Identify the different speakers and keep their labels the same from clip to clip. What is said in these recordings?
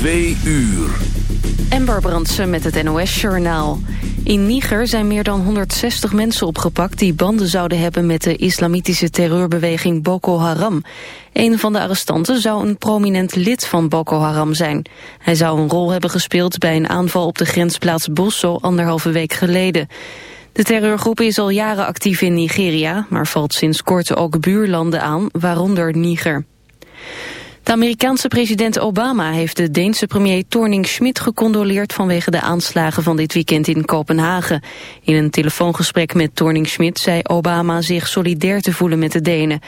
Speaker 1: Twee uur.
Speaker 2: Ember Brandsen met het NOS-journaal. In Niger zijn meer dan 160 mensen opgepakt... die banden zouden hebben met de islamitische terreurbeweging Boko Haram. Een van de arrestanten zou een prominent lid van Boko Haram zijn. Hij zou een rol hebben gespeeld bij een aanval op de grensplaats Bosso... anderhalve week geleden. De terreurgroep is al jaren actief in Nigeria... maar valt sinds kort ook buurlanden aan, waaronder Niger. De Amerikaanse president Obama heeft de Deense premier Torning Schmidt gecondoleerd vanwege de aanslagen van dit weekend in Kopenhagen. In een telefoongesprek met Torning Schmidt zei Obama zich solidair te voelen met de Denen.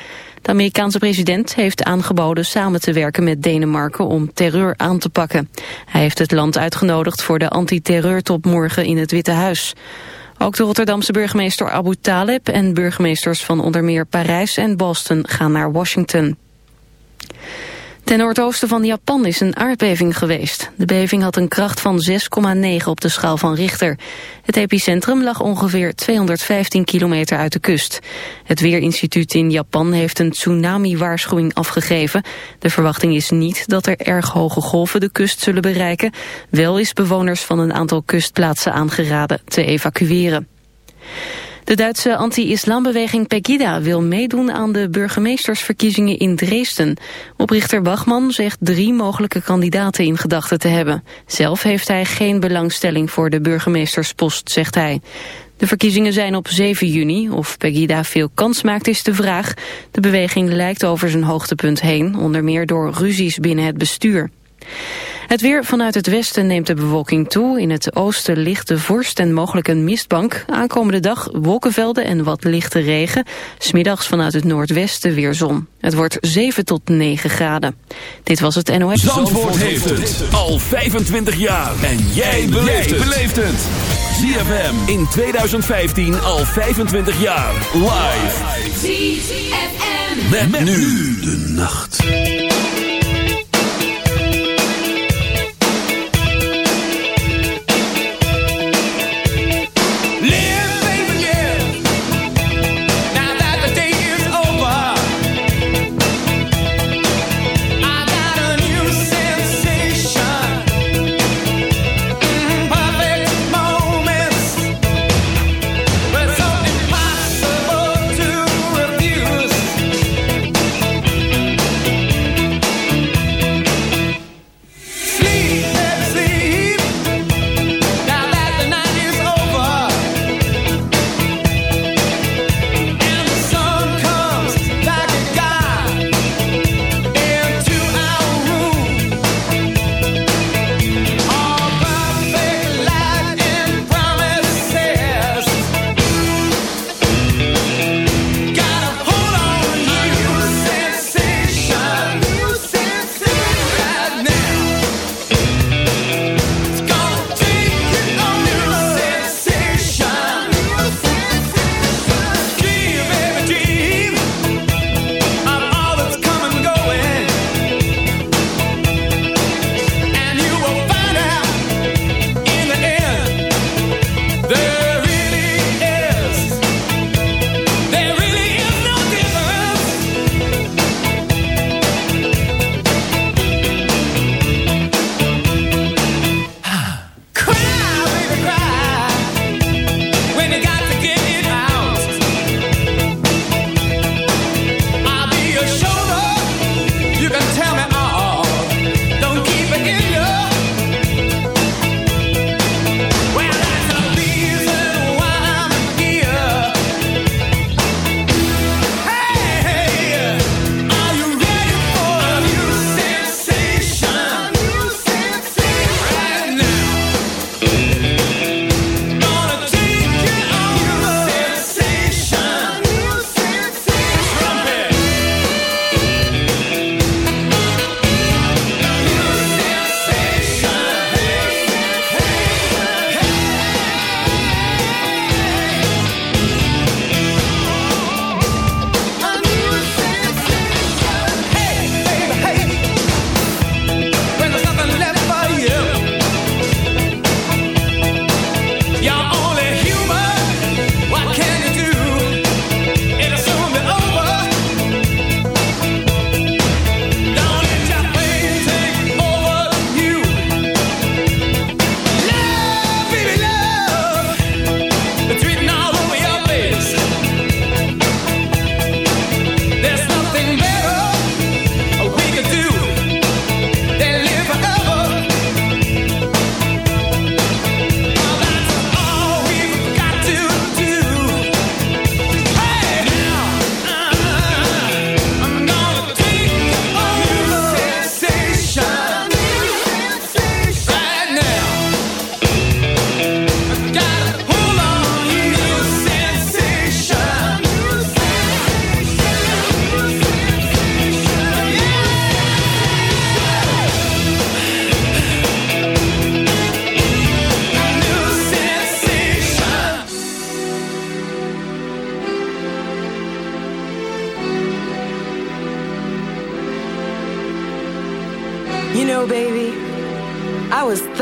Speaker 2: De Amerikaanse president heeft aangeboden samen te werken met Denemarken om terreur aan te pakken. Hij heeft het land uitgenodigd voor de antiterreurtop morgen in het Witte Huis. Ook de Rotterdamse burgemeester Abu Taleb en burgemeesters van onder meer Parijs en Boston gaan naar Washington. Ten noordoosten van Japan is een aardbeving geweest. De beving had een kracht van 6,9 op de schaal van Richter. Het epicentrum lag ongeveer 215 kilometer uit de kust. Het Weerinstituut in Japan heeft een tsunami-waarschuwing afgegeven. De verwachting is niet dat er erg hoge golven de kust zullen bereiken. Wel is bewoners van een aantal kustplaatsen aangeraden te evacueren. De Duitse anti-islambeweging Pegida wil meedoen aan de burgemeestersverkiezingen in Dresden. Oprichter Bachmann zegt drie mogelijke kandidaten in gedachten te hebben. Zelf heeft hij geen belangstelling voor de burgemeesterspost, zegt hij. De verkiezingen zijn op 7 juni. Of Pegida veel kans maakt is de vraag. De beweging lijkt over zijn hoogtepunt heen, onder meer door ruzies binnen het bestuur. Het weer vanuit het westen neemt de bewolking toe. In het oosten ligt de vorst en mogelijk een mistbank. Aankomende dag wolkenvelden en wat lichte regen. Smiddags vanuit het noordwesten weer zon. Het wordt 7 tot 9 graden. Dit was het NOS.
Speaker 1: Zandvoort, heeft het al 25 jaar. En jij beleeft het. ZFM in 2015 al 25 jaar. Live. ZFM. met nu de nacht.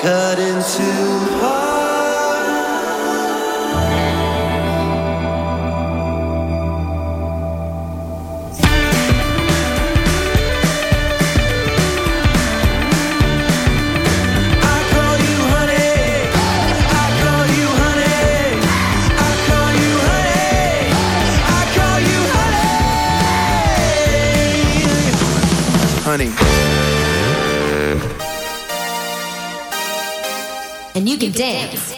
Speaker 3: cut into heart. dance.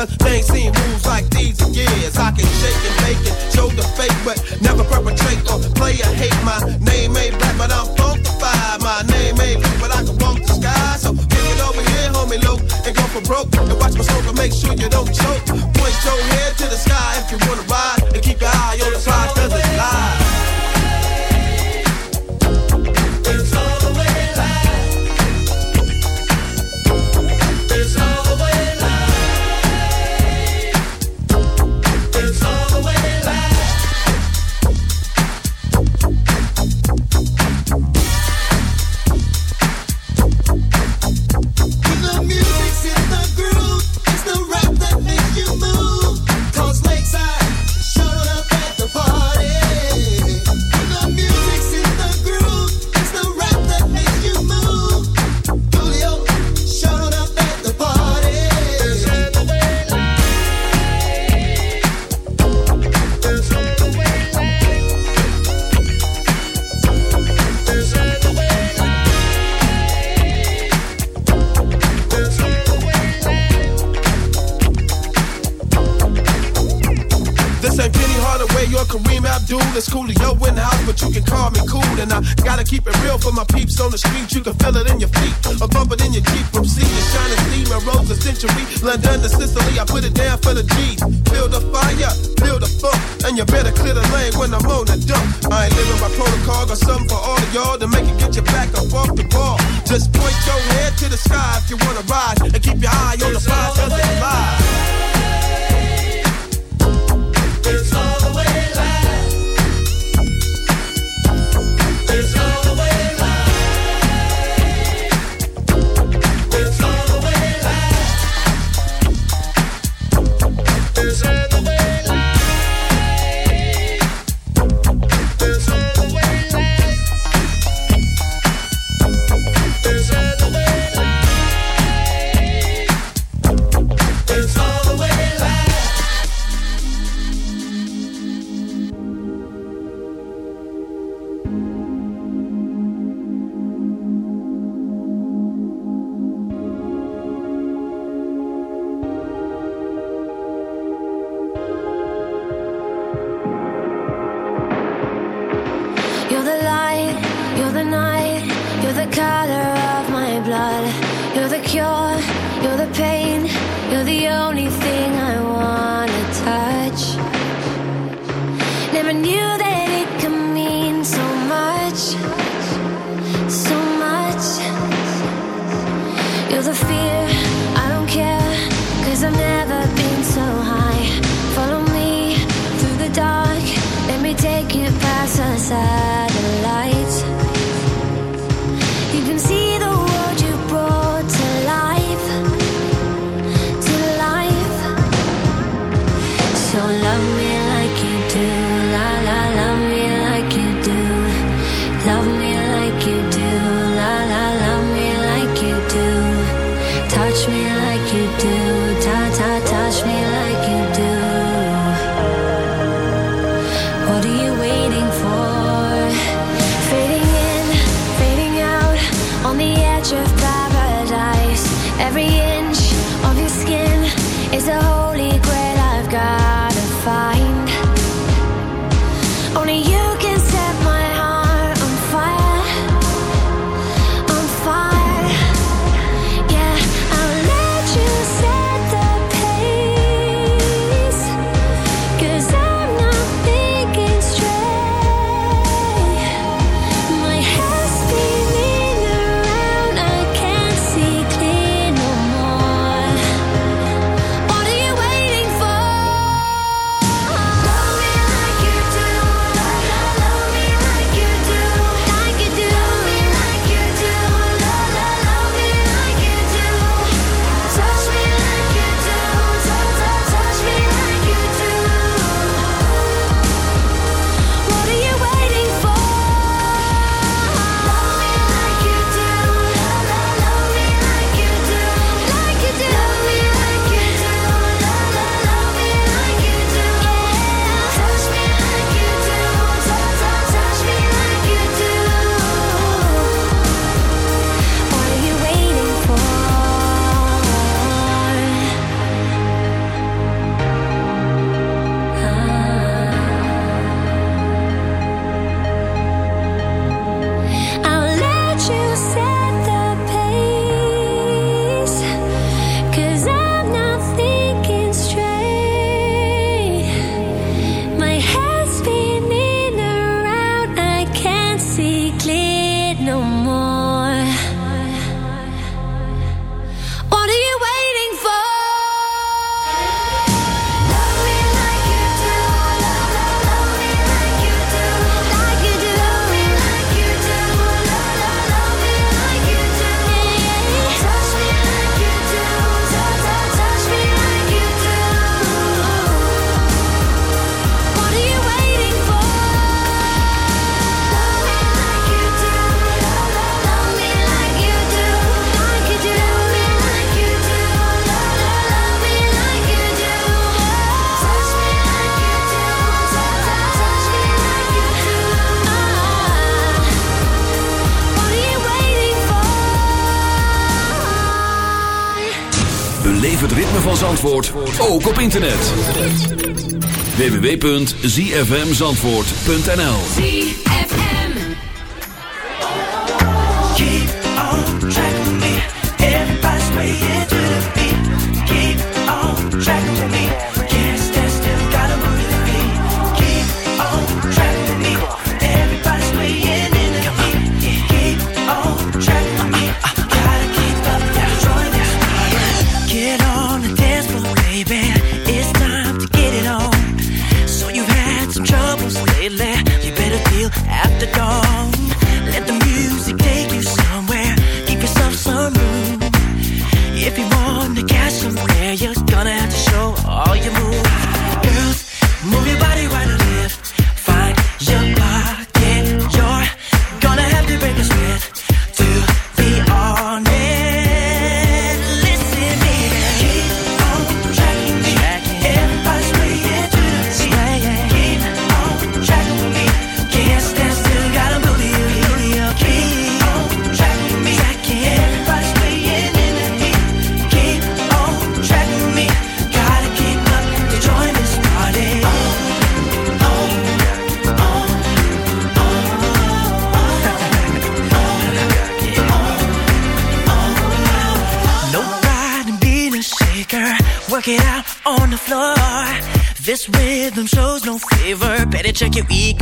Speaker 3: Cause they ain't seen moves like these in years. I can shake and make it, show the fake, but never perpetrate or play a hate. My name ain't black, but I'm funkified. My name ain't black, but I can walk the sky. So kick it over here, homie, low, and go for broke. And watch my smoke and make sure you don't choke. keep your eye on the prize.
Speaker 1: Zandvoort ook op internet. www.zfmzandvoort.nl
Speaker 4: Keep on track me. check your ego.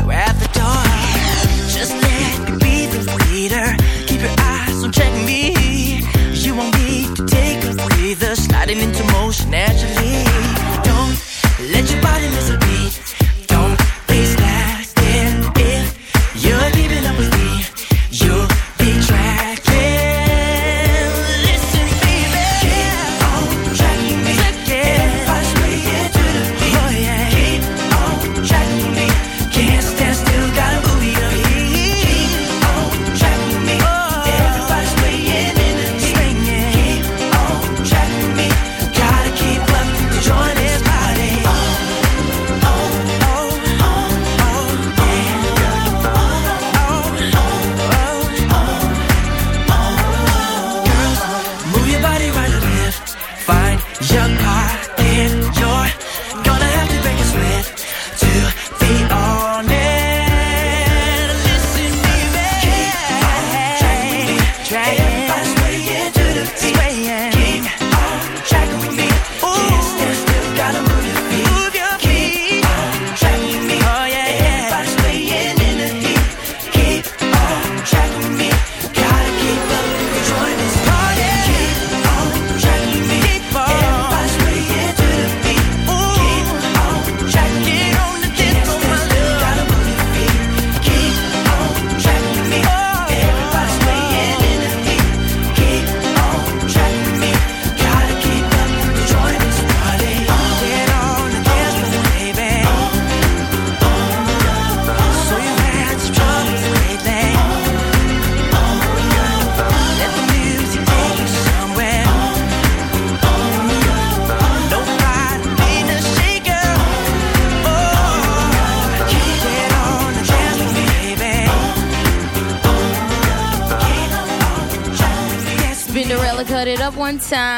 Speaker 5: Time.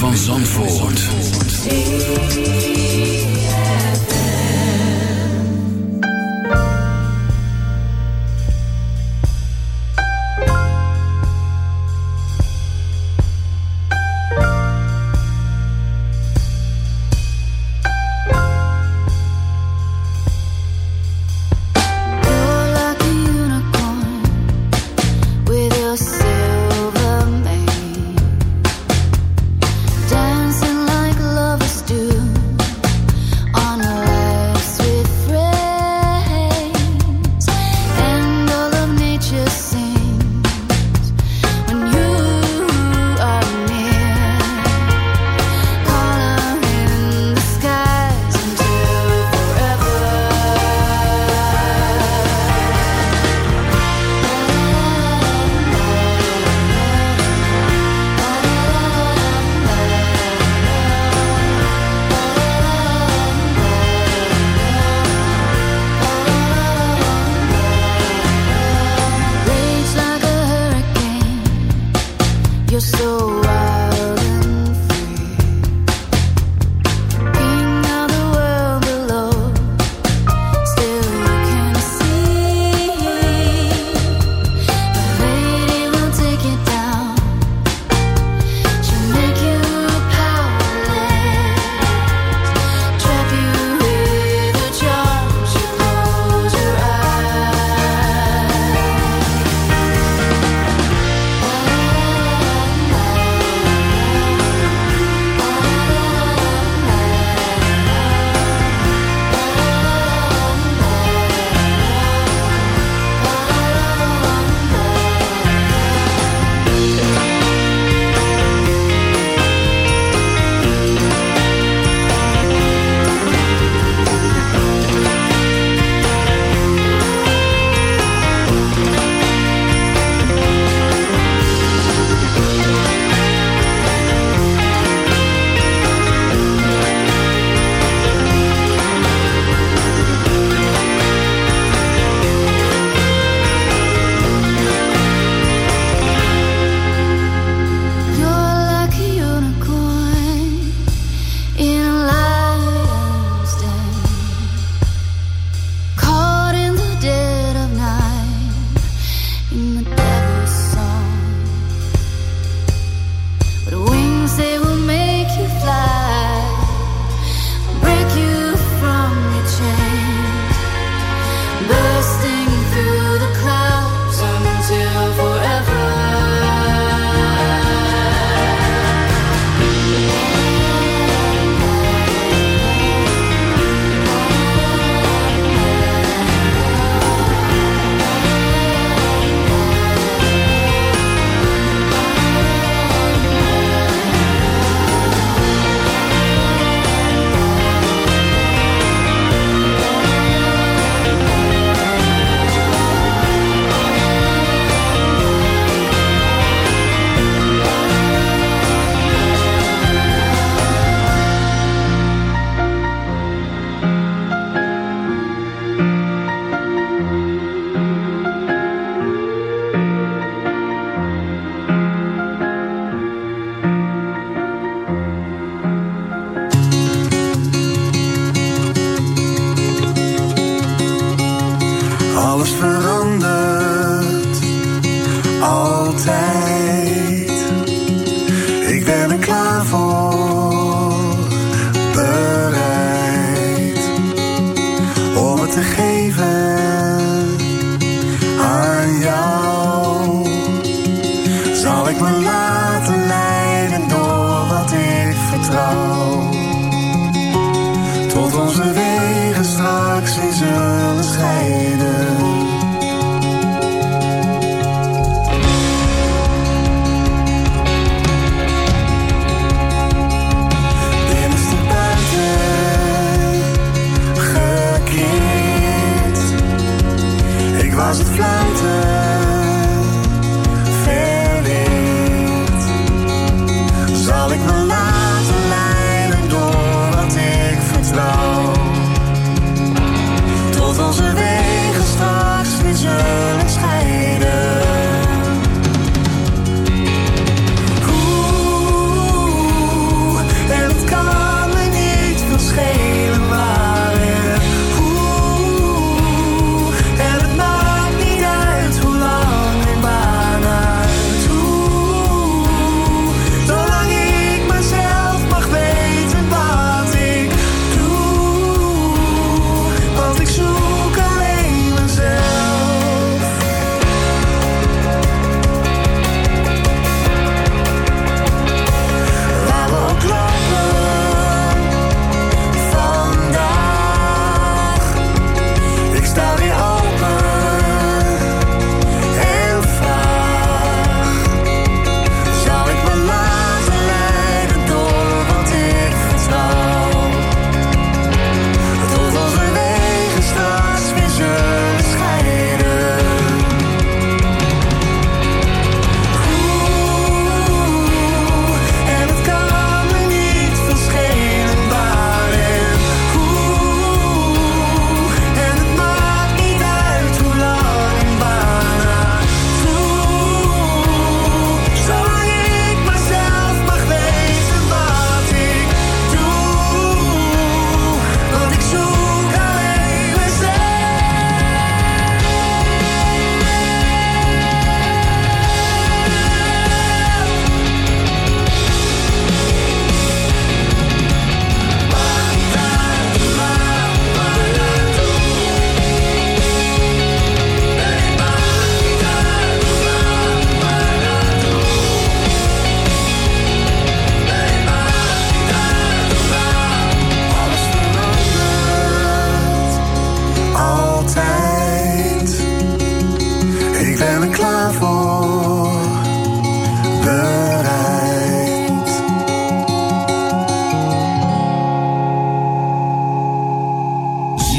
Speaker 6: van Zandvoort.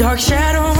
Speaker 7: Dark shadow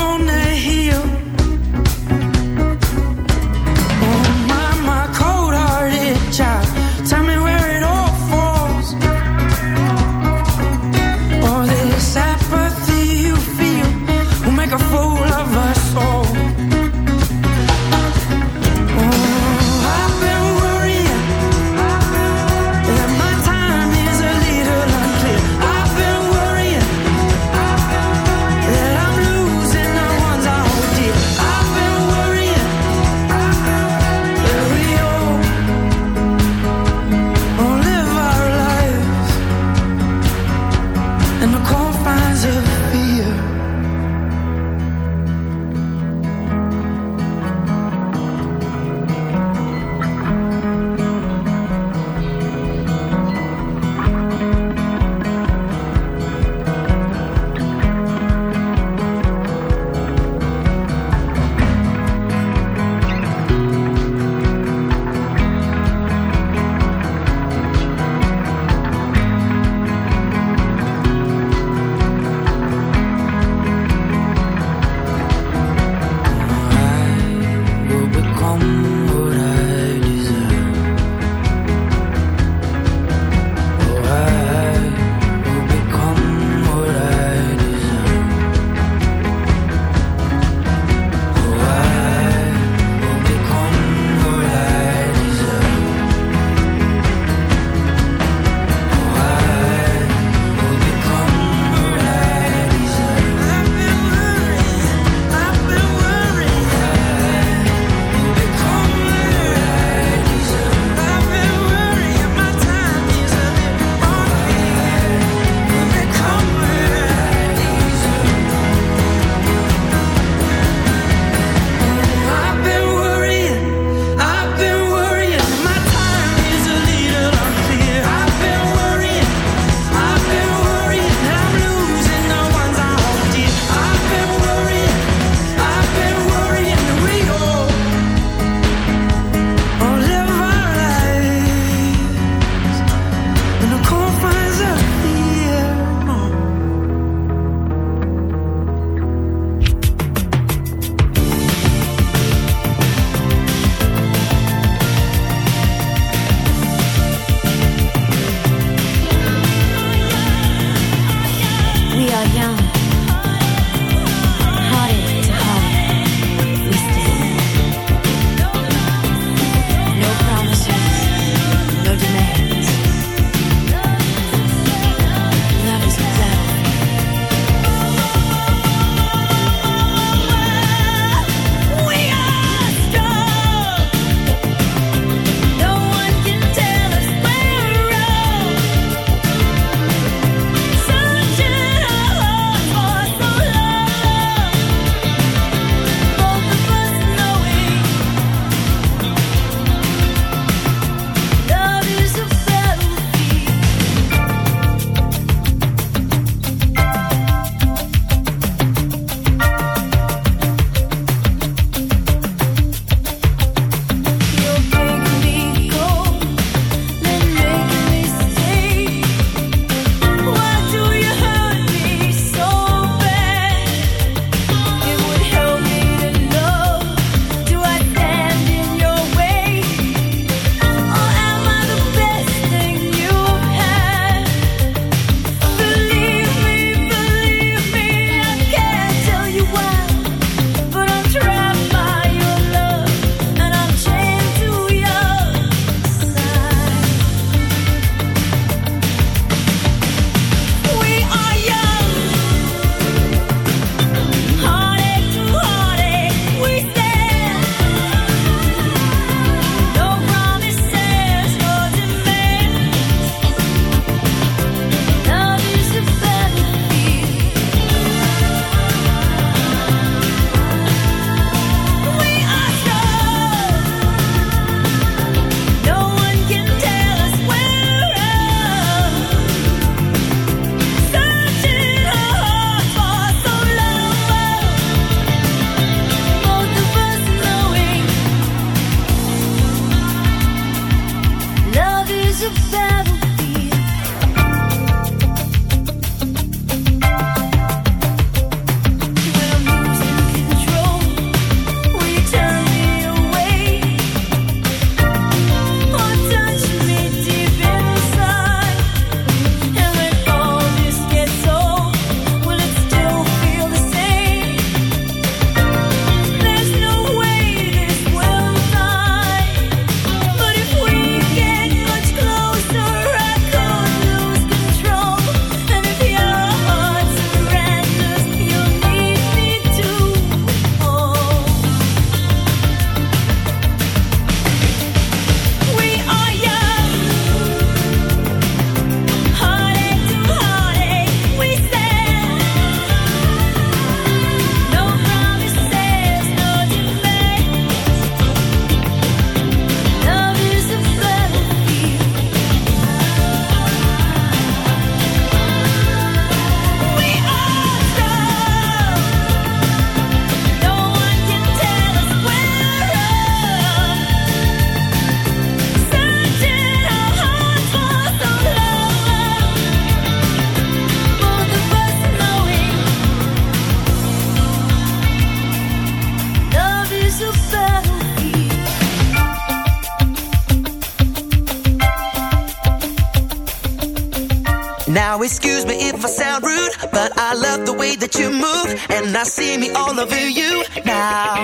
Speaker 7: that
Speaker 4: you move, and I see me all over you now.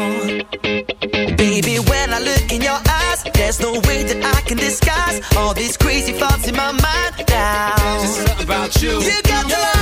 Speaker 4: Baby, when I look in your eyes, there's no way that I can disguise all these crazy thoughts in my mind now.
Speaker 8: Just about you.
Speaker 4: You got the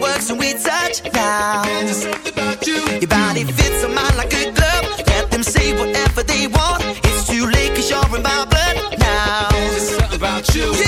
Speaker 4: works and we touch
Speaker 3: down.
Speaker 4: Your body fits on mine like a glove. Let them say whatever they want. It's too late 'cause you're in my blood now. There's something about you.